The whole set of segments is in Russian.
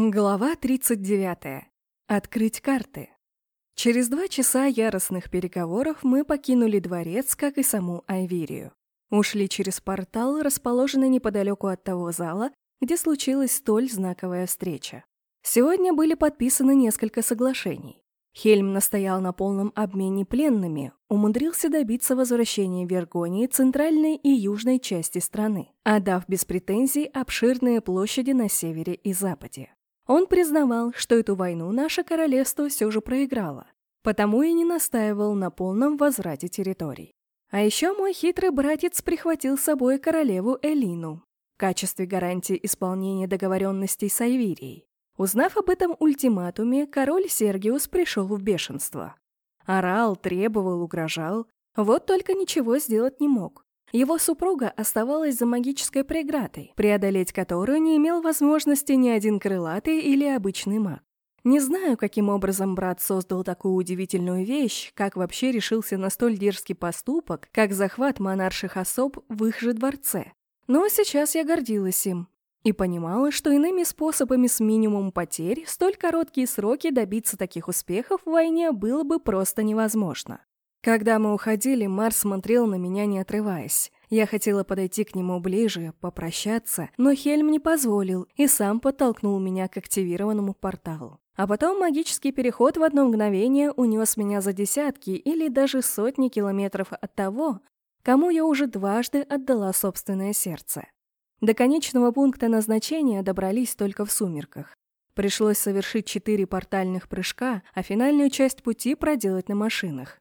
Глава 39. Открыть карты. Через два часа яростных переговоров мы покинули дворец, как и саму Айвирию. Ушли через портал, расположенный неподалеку от того зала, где случилась столь знаковая встреча. Сегодня были подписаны несколько соглашений. Хельм настоял на полном обмене пленными, умудрился добиться возвращения Вергонии центральной и южной части страны, отдав без претензий обширные площади на севере и западе. Он признавал, что эту войну наше королевство все же проиграло, потому и не настаивал на полном возврате территорий. А еще мой хитрый братец прихватил с собой королеву Элину в качестве гарантии исполнения договоренностей с Айвирией. Узнав об этом ультиматуме, король Сергиус пришел в бешенство. Орал, требовал, угрожал, вот только ничего сделать не мог. Его супруга оставалась за магической преградой, преодолеть которую не имел возможности ни один крылатый или обычный маг. Не знаю, каким образом брат создал такую удивительную вещь, как вообще решился на столь дерзкий поступок, как захват монарших особ в их же дворце. Но сейчас я гордилась им и понимала, что иными способами с минимумом потерь столь короткие сроки добиться таких успехов в войне было бы просто невозможно. Когда мы уходили, Марс смотрел на меня, не отрываясь. Я хотела подойти к нему ближе, попрощаться, но Хельм не позволил и сам подтолкнул меня к активированному порталу. А потом магический переход в одно мгновение унес меня за десятки или даже сотни километров от того, кому я уже дважды отдала собственное сердце. До конечного пункта назначения добрались только в сумерках. Пришлось совершить четыре портальных прыжка, а финальную часть пути проделать на машинах.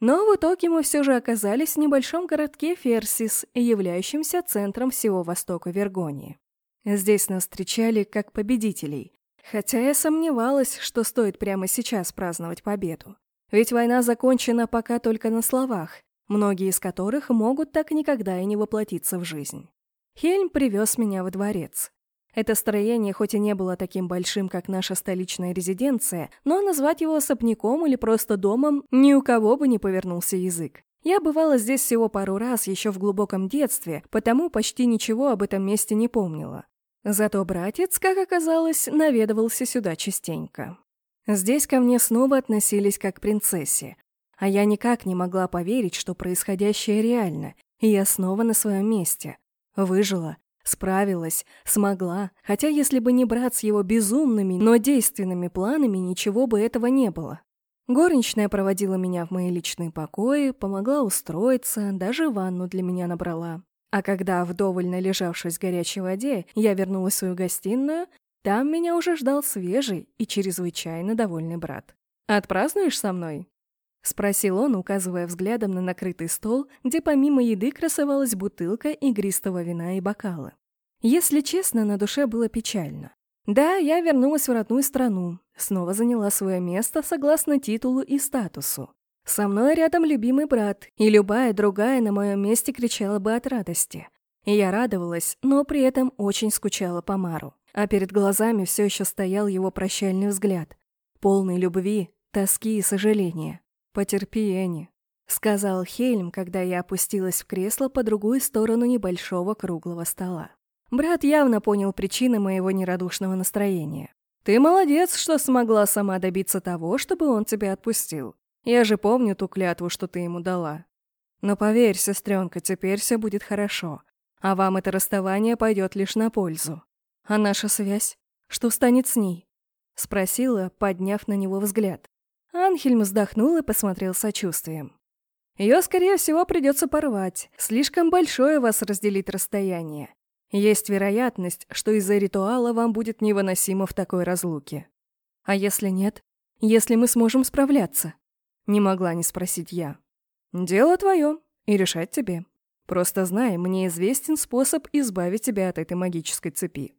Но в итоге мы все же оказались в небольшом городке Ферсис, являющемся центром всего востока Вергонии. Здесь нас встречали как победителей, хотя я сомневалась, что стоит прямо сейчас праздновать победу. Ведь война закончена пока только на словах, многие из которых могут так никогда и не воплотиться в жизнь. Хельм привез меня во дворец. Это строение хоть и не было таким большим, как наша столичная резиденция, но назвать его особняком или просто домом ни у кого бы не повернулся язык. Я бывала здесь всего пару раз еще в глубоком детстве, потому почти ничего об этом месте не помнила. Зато братец, как оказалось, наведывался сюда частенько. Здесь ко мне снова относились как к принцессе, а я никак не могла поверить, что происходящее реально, и я снова на своем месте. Выжила, Справилась, смогла, хотя если бы не брат с его безумными, но действенными планами, ничего бы этого не было. Горничная проводила меня в мои личные покои, помогла устроиться, даже ванну для меня набрала. А когда, вдоволь належавшись в горячей воде, я вернулась в свою гостиную, там меня уже ждал свежий и чрезвычайно довольный брат. «Отпразднуешь со мной?» — спросил он, указывая взглядом на накрытый стол, где помимо еды красовалась бутылка игристого вина и бокалы. Если честно, на душе было печально. Да, я вернулась в родную страну, снова заняла свое место согласно титулу и статусу. Со мной рядом любимый брат, и любая другая на моем месте кричала бы от радости. И я радовалась, но при этом очень скучала по Мару. А перед глазами все еще стоял его прощальный взгляд, полный любви, тоски и сожаления. «Потерпи, Энни», — сказал Хельм, когда я опустилась в кресло по другую сторону небольшого круглого стола. Брат явно понял причины моего нерадушного настроения. «Ты молодец, что смогла сама добиться того, чтобы он тебя отпустил. Я же помню ту клятву, что ты ему дала. Но поверь, сестренка, теперь все будет хорошо, а вам это расставание пойдет лишь на пользу. А наша связь? Что станет с ней?» — спросила, подняв на него взгляд. Анхельм вздохнул и посмотрел сочувствием. Ее, скорее всего, придется порвать. Слишком большое вас разделит расстояние. Есть вероятность, что из-за ритуала вам будет невыносимо в такой разлуке. А если нет? Если мы сможем справляться? Не могла не спросить я. Дело твое, и решать тебе. Просто знай, мне известен способ избавить тебя от этой магической цепи.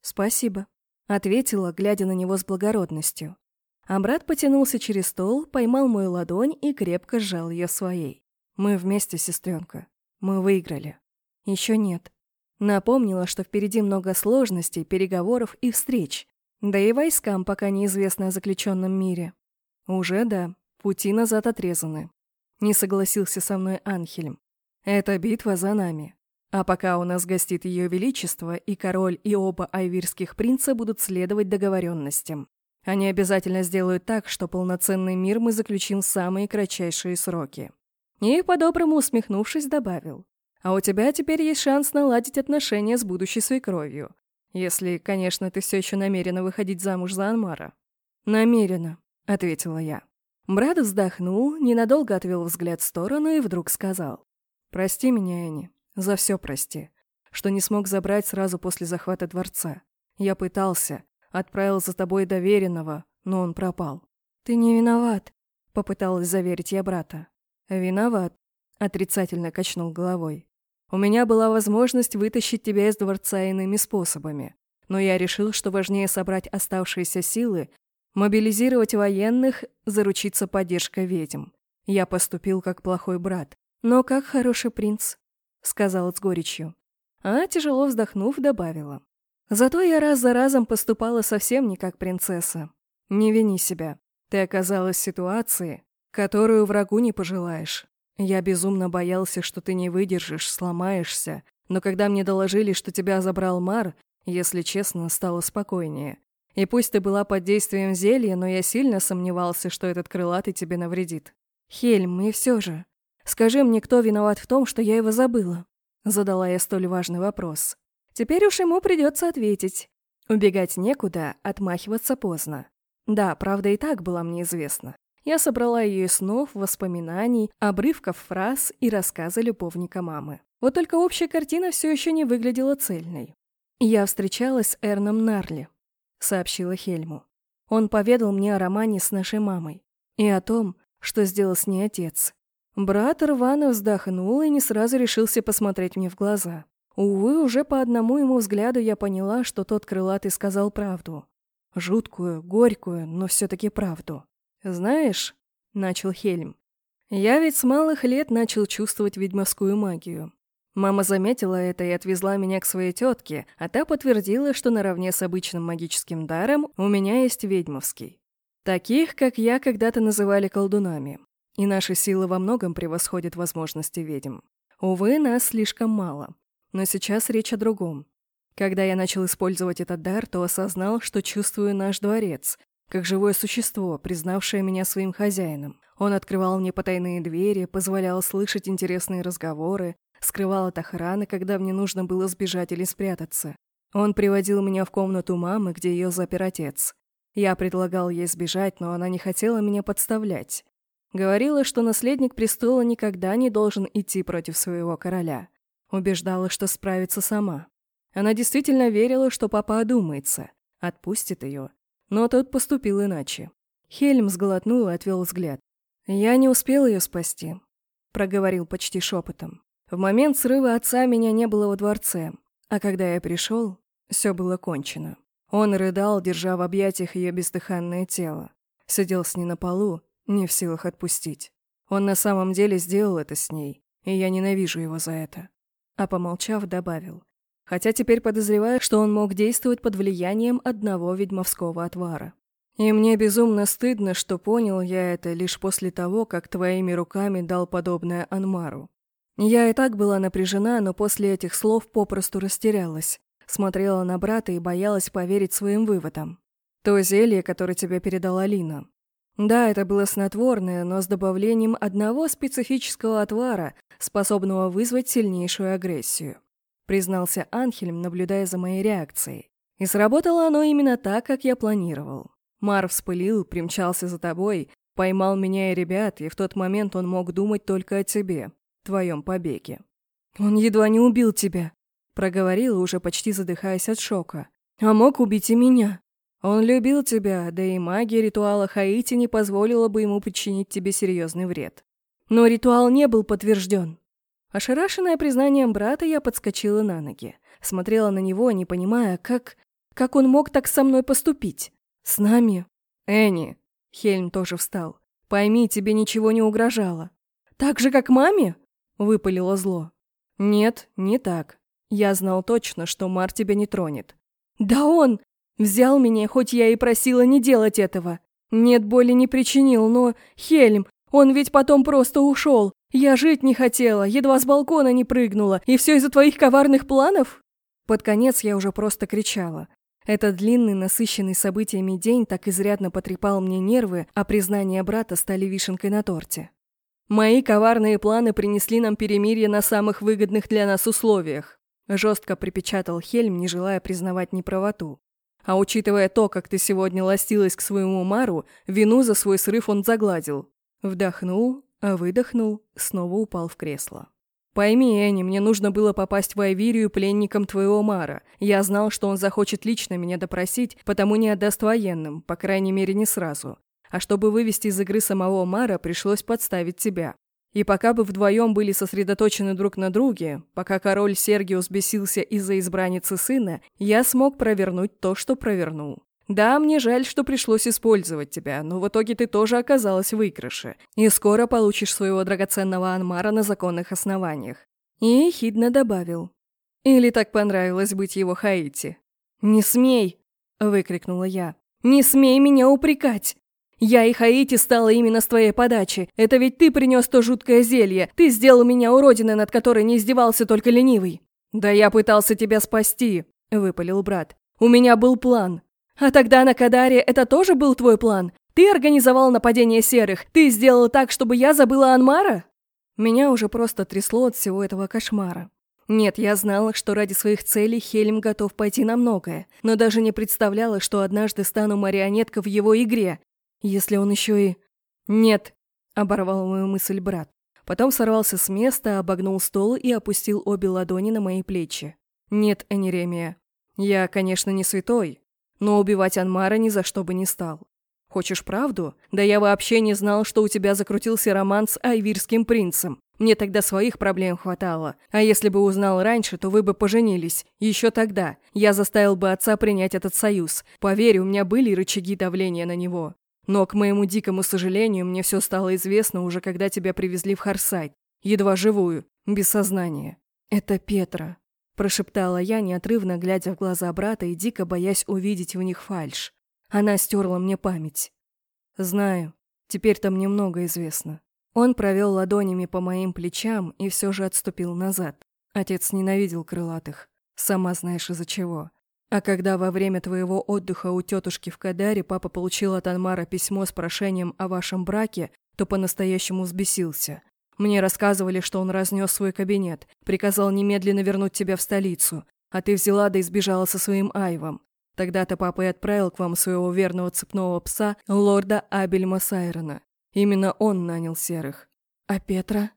Спасибо, ответила, глядя на него с благородностью. А брат потянулся через стол, поймал мою ладонь и крепко сжал ее своей. «Мы вместе, сестренка. Мы выиграли». «Еще нет». Напомнила, что впереди много сложностей, переговоров и встреч. Да и войскам пока неизвестно о заключенном мире. «Уже да. Пути назад отрезаны». Не согласился со мной Анхельм. «Эта битва за нами. А пока у нас гостит Ее Величество, и король, и оба айвирских принца будут следовать договоренностям. Они обязательно сделают так, что полноценный мир мы заключим в самые кратчайшие сроки. И, по-доброму усмехнувшись, добавил. А у тебя теперь есть шанс наладить отношения с будущей свекровью. Если, конечно, ты все еще намерена выходить замуж за Анмара. Намерена, ответила я. Брат вздохнул, ненадолго отвел взгляд в сторону и вдруг сказал. «Прости меня, Энни, за все прости, что не смог забрать сразу после захвата дворца. Я пытался, отправил за тобой доверенного, но он пропал». «Ты не виноват», — попыталась заверить я брата. «Виноват», — отрицательно качнул головой. «У меня была возможность вытащить тебя из дворца иными способами, но я решил, что важнее собрать оставшиеся силы Мобилизировать военных, заручиться поддержкой ведьм. Я поступил как плохой брат, но как хороший принц, сказала с горечью. А, тяжело вздохнув, добавила. Зато я раз за разом поступала совсем не как принцесса. Не вини себя. Ты оказалась в ситуации, которую врагу не пожелаешь. Я безумно боялся, что ты не выдержишь, сломаешься, но когда мне доложили, что тебя забрал Мар, если честно, стало спокойнее. И пусть ты была под действием зелья, но я сильно сомневался, что этот крылатый тебе навредит. Хельм, и все же. Скажи мне, кто виноват в том, что я его забыла?» Задала я столь важный вопрос. Теперь уж ему придется ответить. Убегать некуда, отмахиваться поздно. Да, правда и так была мне известна. Я собрала ее из снов, воспоминаний, обрывков фраз и рассказа любовника мамы. Вот только общая картина все еще не выглядела цельной. Я встречалась с Эрном Нарли, сообщила Хельму. Он поведал мне о романе с нашей мамой и о том, что сделал с ней отец. Брат рвано вздохнул и не сразу решился посмотреть мне в глаза. Увы, уже по одному ему взгляду я поняла, что тот крылатый сказал правду. Жуткую, горькую, но все-таки правду. «Знаешь», — начал Хельм, — «я ведь с малых лет начал чувствовать ведьмовскую магию. Мама заметила это и отвезла меня к своей тетке, а та подтвердила, что наравне с обычным магическим даром у меня есть ведьмовский. Таких, как я, когда-то называли колдунами. И наши силы во многом превосходят возможности ведьм. Увы, нас слишком мало. Но сейчас речь о другом. Когда я начал использовать этот дар, то осознал, что чувствую наш дворец, как живое существо, признавшее меня своим хозяином. Он открывал мне потайные двери, позволял слышать интересные разговоры, скрывал от охраны, когда мне нужно было сбежать или спрятаться. Он приводил меня в комнату мамы, где ее запер отец. Я предлагал ей сбежать, но она не хотела меня подставлять. Говорила, что наследник престола никогда не должен идти против своего короля. Убеждала, что справится сама. Она действительно верила, что папа одумается, отпустит ее. Но тот поступил иначе. Хельм сглотнул и отвел взгляд. «Я не успел ее спасти», — проговорил почти шепотом. В момент срыва отца меня не было во дворце, а когда я пришел, все было кончено. Он рыдал, держа в объятиях ее бездыханное тело. Сидел с ней на полу, не в силах отпустить. Он на самом деле сделал это с ней, и я ненавижу его за это. А помолчав, добавил. Хотя теперь подозреваю, что он мог действовать под влиянием одного ведьмовского отвара. И мне безумно стыдно, что понял я это лишь после того, как твоими руками дал подобное Анмару. Я и так была напряжена, но после этих слов попросту растерялась. Смотрела на брата и боялась поверить своим выводам. То зелье, которое тебе передала Лина. Да, это было снотворное, но с добавлением одного специфического отвара, способного вызвать сильнейшую агрессию. Признался Анхельм, наблюдая за моей реакцией. И сработало оно именно так, как я планировал. Мар вспылил, примчался за тобой, поймал меня и ребят, и в тот момент он мог думать только о тебе твоем побеге. Он едва не убил тебя, проговорила, уже почти задыхаясь от шока. А мог убить и меня. Он любил тебя, да и магия ритуала Хаити не позволила бы ему причинить тебе серьезный вред. Но ритуал не был подтвержден. Ошарашенная признанием брата, я подскочила на ноги. Смотрела на него, не понимая, как... Как он мог так со мной поступить? С нами? Энни. Хельм тоже встал. Пойми, тебе ничего не угрожало. Так же, как маме? выпалило зло. «Нет, не так. Я знал точно, что Мар тебя не тронет». «Да он! Взял меня, хоть я и просила не делать этого. Нет, боли не причинил, но... Хельм, он ведь потом просто ушел. Я жить не хотела, едва с балкона не прыгнула, и все из-за твоих коварных планов?» Под конец я уже просто кричала. Этот длинный, насыщенный событиями день так изрядно потрепал мне нервы, а признания брата стали вишенкой на торте. «Мои коварные планы принесли нам перемирие на самых выгодных для нас условиях», жестко припечатал Хельм, не желая признавать неправоту. А учитывая то, как ты сегодня ластилась к своему Мару, вину за свой срыв он загладил. Вдохнул, а выдохнул, снова упал в кресло. «Пойми, Энни, мне нужно было попасть в Айвирию пленником твоего Мара. Я знал, что он захочет лично меня допросить, потому не отдаст военным, по крайней мере, не сразу. А чтобы вывести из игры самого Мара, пришлось подставить тебя. И пока бы вдвоем были сосредоточены друг на друге, пока король Сергиус бесился из-за избранницы сына, я смог провернуть то, что провернул. Да, мне жаль, что пришлось использовать тебя, но в итоге ты тоже оказалась в выигрыше. И скоро получишь своего драгоценного Анмара на законных основаниях. И хидно добавил. Или так понравилось быть его Хаити? «Не смей!» — выкрикнула я. «Не смей меня упрекать!» Я и Хаити стала именно с твоей подачи. Это ведь ты принес то жуткое зелье. Ты сделал меня уродиной, над которой не издевался только ленивый. Да я пытался тебя спасти, выпалил брат. У меня был план. А тогда на Кадаре это тоже был твой план? Ты организовал нападение серых. Ты сделал так, чтобы я забыла Анмара? Меня уже просто трясло от всего этого кошмара. Нет, я знала, что ради своих целей Хельм готов пойти на многое, но даже не представляла, что однажды стану марионеткой в его игре, если он еще и... Нет, оборвал мою мысль брат. Потом сорвался с места, обогнул стол и опустил обе ладони на мои плечи. Нет, Энеремия, я, конечно, не святой, но убивать Анмара ни за что бы не стал. Хочешь правду? Да я вообще не знал, что у тебя закрутился роман с айвирским принцем. Мне тогда своих проблем хватало. А если бы узнал раньше, то вы бы поженились. Еще тогда. Я заставил бы отца принять этот союз. Поверь, у меня были рычаги давления на него. Но, к моему дикому сожалению, мне все стало известно уже когда тебя привезли в Харсайт, едва живую, без сознания. «Это Петра», – прошептала я, неотрывно глядя в глаза брата и дико боясь увидеть в них фальшь. Она стерла мне память. «Знаю. Теперь-то мне много известно». Он провел ладонями по моим плечам и все же отступил назад. Отец ненавидел крылатых. Сама знаешь из-за чего. А когда во время твоего отдыха у тетушки в Кадаре папа получил от Анмара письмо с прошением о вашем браке, то по-настоящему взбесился. Мне рассказывали, что он разнес свой кабинет, приказал немедленно вернуть тебя в столицу, а ты взяла да избежала со своим Айвом. Тогда-то папа и отправил к вам своего верного цепного пса, лорда Абельма Сайрона. Именно он нанял серых. А Петра?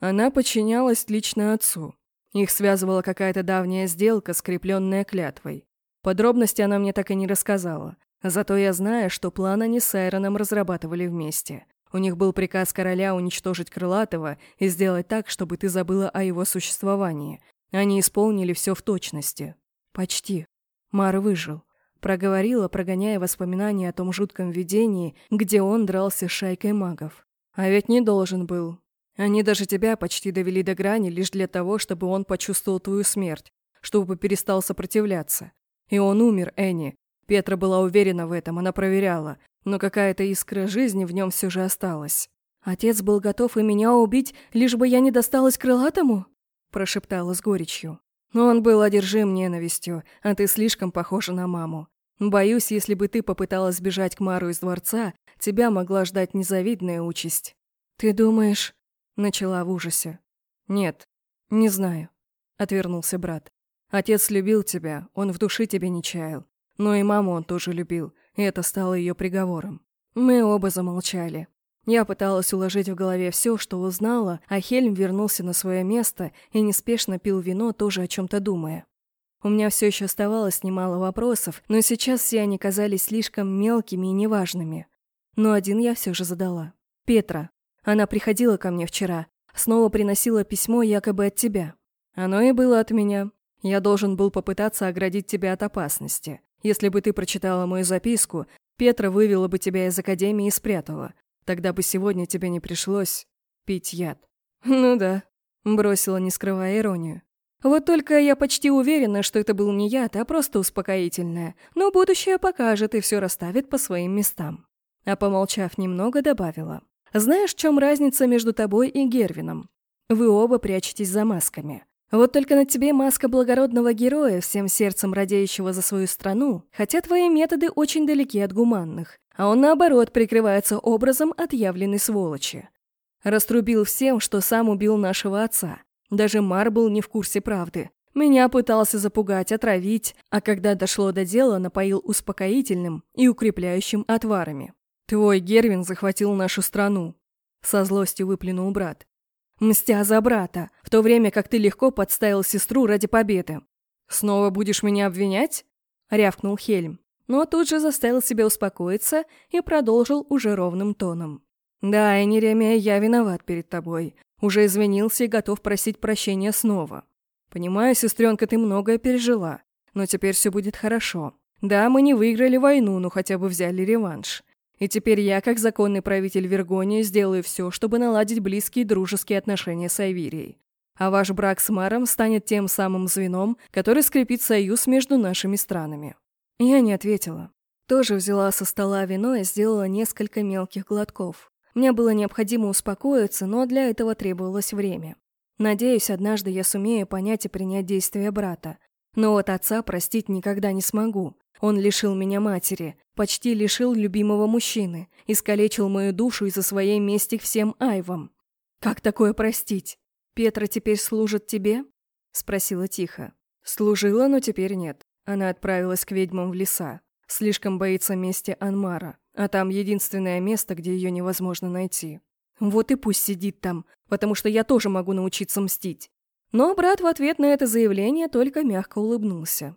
Она подчинялась лично отцу. Их связывала какая-то давняя сделка, скрепленная клятвой. Подробности она мне так и не рассказала. Зато я знаю, что план они с Айроном разрабатывали вместе. У них был приказ короля уничтожить Крылатого и сделать так, чтобы ты забыла о его существовании. Они исполнили все в точности. Почти. Мар выжил. Проговорила, прогоняя воспоминания о том жутком видении, где он дрался с шайкой магов. А ведь не должен был. Они даже тебя почти довели до грани лишь для того, чтобы он почувствовал твою смерть, чтобы перестал сопротивляться. И он умер, Энни. Петра была уверена в этом, она проверяла. Но какая-то искра жизни в нем все же осталась. «Отец был готов и меня убить, лишь бы я не досталась крылатому?» Прошептала с горечью. «Но он был одержим ненавистью, а ты слишком похожа на маму. Боюсь, если бы ты попыталась сбежать к Мару из дворца, тебя могла ждать незавидная участь». «Ты думаешь...» Начала в ужасе. «Нет, не знаю», — отвернулся брат. Отец любил тебя, он в душе тебя не чаял. Но и маму он тоже любил, и это стало ее приговором. Мы оба замолчали. Я пыталась уложить в голове все, что узнала, а Хельм вернулся на свое место и неспешно пил вино, тоже о чем-то думая. У меня все еще оставалось немало вопросов, но сейчас все они казались слишком мелкими и неважными. Но один я все же задала. «Петра. Она приходила ко мне вчера. Снова приносила письмо якобы от тебя. Оно и было от меня. Я должен был попытаться оградить тебя от опасности. Если бы ты прочитала мою записку, Петра вывела бы тебя из академии и спрятала. Тогда бы сегодня тебе не пришлось пить яд». «Ну да», — бросила, не скрывая иронию. «Вот только я почти уверена, что это был не яд, а просто успокоительное. Но будущее покажет и все расставит по своим местам». А помолчав немного, добавила. Знаешь, в чем разница между тобой и Гервином? Вы оба прячетесь за масками. Вот только на тебе маска благородного героя, всем сердцем радеющего за свою страну, хотя твои методы очень далеки от гуманных, а он, наоборот, прикрывается образом отъявленной сволочи. Раструбил всем, что сам убил нашего отца. Даже Мар был не в курсе правды. Меня пытался запугать, отравить, а когда дошло до дела, напоил успокоительным и укрепляющим отварами. «Твой Гервин захватил нашу страну», — со злостью выплюнул брат. «Мстя за брата, в то время как ты легко подставил сестру ради победы». «Снова будешь меня обвинять?» — рявкнул Хельм, но тут же заставил себя успокоиться и продолжил уже ровным тоном. «Да, Энеремия, я виноват перед тобой. Уже извинился и готов просить прощения снова. Понимаю, сестренка, ты многое пережила, но теперь все будет хорошо. Да, мы не выиграли войну, но хотя бы взяли реванш. И теперь я, как законный правитель Вергонии, сделаю все, чтобы наладить близкие дружеские отношения с Айвирией. А ваш брак с Маром станет тем самым звеном, который скрепит союз между нашими странами». Я не ответила. Тоже взяла со стола вино и сделала несколько мелких глотков. Мне было необходимо успокоиться, но для этого требовалось время. Надеюсь, однажды я сумею понять и принять действия брата. Но вот отца простить никогда не смогу. Он лишил меня матери, почти лишил любимого мужчины, искалечил мою душу из-за своей мести всем айвам. Как такое простить? Петра теперь служит тебе? Спросила тихо. Служила, но теперь нет. Она отправилась к ведьмам в леса. Слишком боится мести Анмара. А там единственное место, где ее невозможно найти. Вот и пусть сидит там, потому что я тоже могу научиться мстить. Но брат в ответ на это заявление только мягко улыбнулся.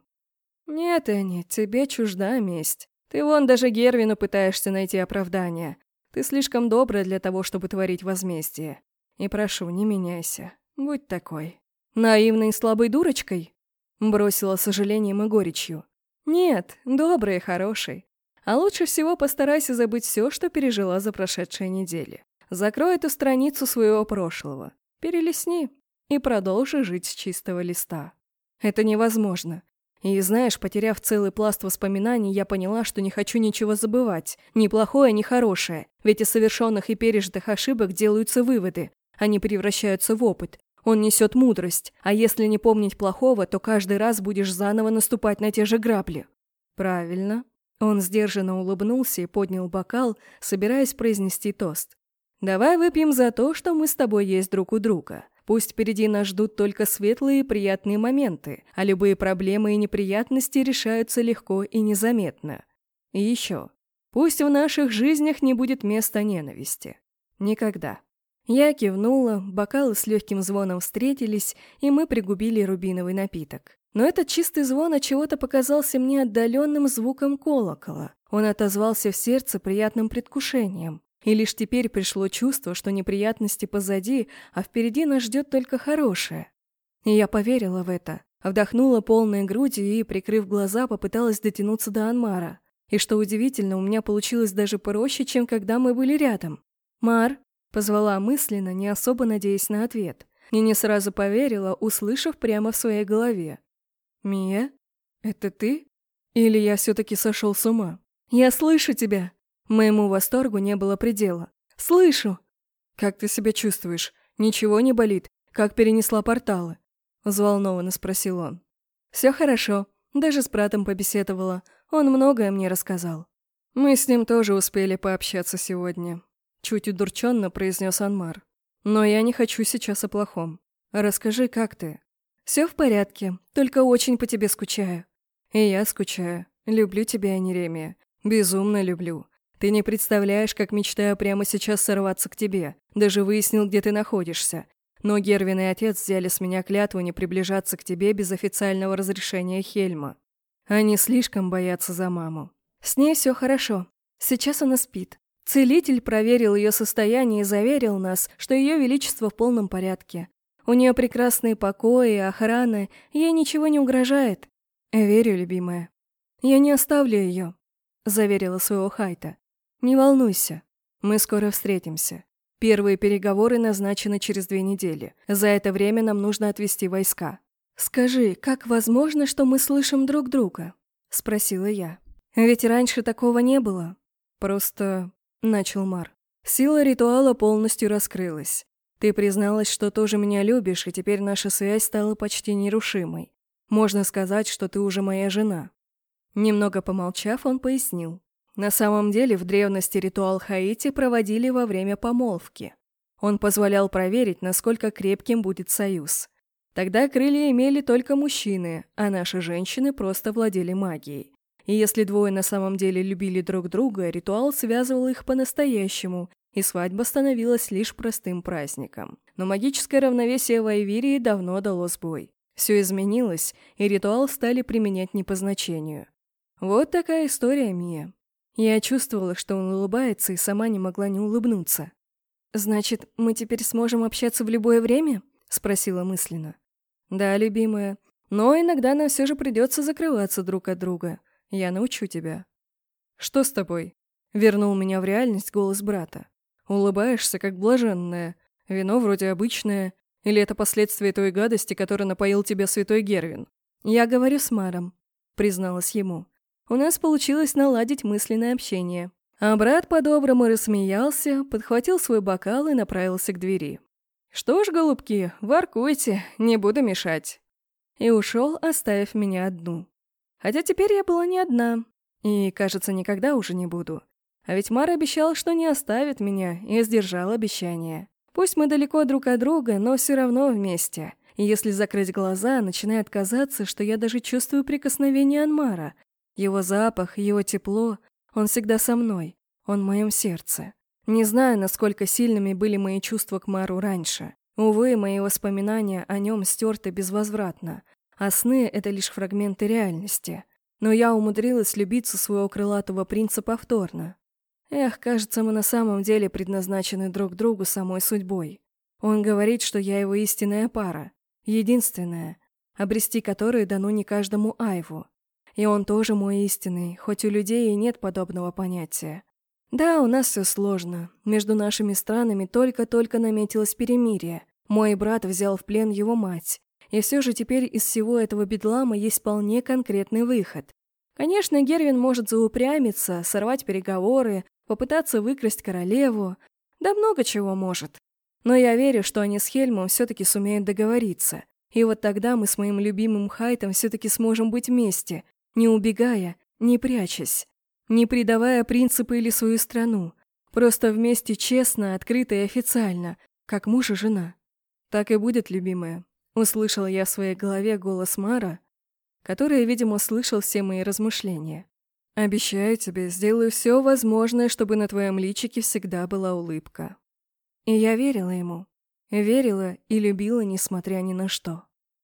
«Нет, Энни, тебе чужда месть. Ты вон даже Гервину пытаешься найти оправдание. Ты слишком добрая для того, чтобы творить возмездие. И прошу, не меняйся. Будь такой. Наивной и слабой дурочкой?» Бросила сожалением и горечью. «Нет, доброй и хорошей. А лучше всего постарайся забыть все, что пережила за прошедшие недели. Закрой эту страницу своего прошлого, перелесни и продолжи жить с чистого листа. Это невозможно. И знаешь, потеряв целый пласт воспоминаний, я поняла, что не хочу ничего забывать. Ни плохое, ни хорошее. Ведь из совершенных и пережитых ошибок делаются выводы. Они превращаются в опыт. Он несет мудрость. А если не помнить плохого, то каждый раз будешь заново наступать на те же грабли. Правильно. Он сдержанно улыбнулся и поднял бокал, собираясь произнести тост. «Давай выпьем за то, что мы с тобой есть друг у друга. Пусть впереди нас ждут только светлые и приятные моменты, а любые проблемы и неприятности решаются легко и незаметно. И еще. Пусть в наших жизнях не будет места ненависти. Никогда». Я кивнула, бокалы с легким звоном встретились, и мы пригубили рубиновый напиток. Но этот чистый звон от чего-то показался мне отдаленным звуком колокола. Он отозвался в сердце приятным предвкушением. И лишь теперь пришло чувство, что неприятности позади, а впереди нас ждет только хорошее. И я поверила в это. Вдохнула полной грудью и, прикрыв глаза, попыталась дотянуться до Анмара. И что удивительно, у меня получилось даже проще, чем когда мы были рядом. «Мар», — позвала мысленно, не особо надеясь на ответ. И не сразу поверила, услышав прямо в своей голове. «Мия? Это ты? Или я все-таки сошел с ума? Я слышу тебя!» Моему восторгу не было предела. «Слышу!» «Как ты себя чувствуешь? Ничего не болит? Как перенесла порталы?» Взволнованно спросил он. «Все хорошо. Даже с братом побеседовала. Он многое мне рассказал. Мы с ним тоже успели пообщаться сегодня», чуть удурченно произнес Анмар. «Но я не хочу сейчас о плохом. Расскажи, как ты?» «Все в порядке, только очень по тебе скучаю». «И я скучаю. Люблю тебя, Неремия. Безумно люблю. Ты не представляешь, как мечтаю прямо сейчас сорваться к тебе. Даже выяснил, где ты находишься. Но Гервин и отец взяли с меня клятву не приближаться к тебе без официального разрешения Хельма. Они слишком боятся за маму. С ней все хорошо. Сейчас она спит. Целитель проверил ее состояние и заверил нас, что ее величество в полном порядке. У нее прекрасные покои, охрана, ей ничего не угрожает. Верю, любимая. Я не оставлю ее, заверила своего Хайта. Не волнуйся, мы скоро встретимся. Первые переговоры назначены через две недели. За это время нам нужно отвести войска. Скажи, как возможно, что мы слышим друг друга? Спросила я. Ведь раньше такого не было. Просто... Начал Мар. Сила ритуала полностью раскрылась. Ты призналась, что тоже меня любишь, и теперь наша связь стала почти нерушимой. Можно сказать, что ты уже моя жена». Немного помолчав, он пояснил. На самом деле, в древности ритуал Хаити проводили во время помолвки. Он позволял проверить, насколько крепким будет союз. Тогда крылья имели только мужчины, а наши женщины просто владели магией. И если двое на самом деле любили друг друга, ритуал связывал их по-настоящему, и свадьба становилась лишь простым праздником. Но магическое равновесие в Айвирии давно дало сбой. Все изменилось, и ритуал стали применять не по значению. Вот такая история, Мия. Я чувствовала, что он улыбается, и сама не могла не улыбнуться. «Значит, мы теперь сможем общаться в любое время?» — спросила мысленно. «Да, любимая. Но иногда нам все же придется закрываться друг от друга. Я научу тебя». «Что с тобой?» — вернул меня в реальность голос брата. «Улыбаешься, как блаженная. Вино вроде обычное. Или это последствия той гадости, которой напоил тебя святой Гервин?» «Я говорю с Маром», — призналась ему. У нас получилось наладить мысленное общение. А брат по-доброму рассмеялся, подхватил свой бокал и направился к двери. «Что ж, голубки, воркуйте, не буду мешать». И ушел, оставив меня одну. Хотя теперь я была не одна. И, кажется, никогда уже не буду. А ведь Мар обещал, что не оставит меня, и сдержал обещание. Пусть мы далеко друг от друга, но все равно вместе. И если закрыть глаза, начинает казаться, что я даже чувствую прикосновение Анмара, его запах, его тепло, он всегда со мной, он в моем сердце. Не знаю, насколько сильными были мои чувства к Мару раньше. Увы, мои воспоминания о нем стерты безвозвратно, а сны — это лишь фрагменты реальности. Но я умудрилась любиться своего крылатого принца повторно. Эх, кажется, мы на самом деле предназначены друг другу самой судьбой. Он говорит, что я его истинная пара, единственная, обрести которую дано не каждому Айву. И он тоже мой истинный, хоть у людей и нет подобного понятия. Да, у нас все сложно. Между нашими странами только-только наметилось перемирие. Мой брат взял в плен его мать. И все же теперь из всего этого бедлама есть вполне конкретный выход. Конечно, Гервин может заупрямиться, сорвать переговоры, попытаться выкрасть королеву. Да много чего может. Но я верю, что они с Хельмом все-таки сумеют договориться. И вот тогда мы с моим любимым Хайтом все-таки сможем быть вместе, не убегая, не прячась, не предавая принципы или свою страну, просто вместе честно, открыто и официально, как муж и жена. Так и будет, любимая. Услышала я в своей голове голос Мара, который, видимо, слышал все мои размышления. Обещаю тебе, сделаю все возможное, чтобы на твоем личике всегда была улыбка. И я верила ему. Верила и любила, несмотря ни на что.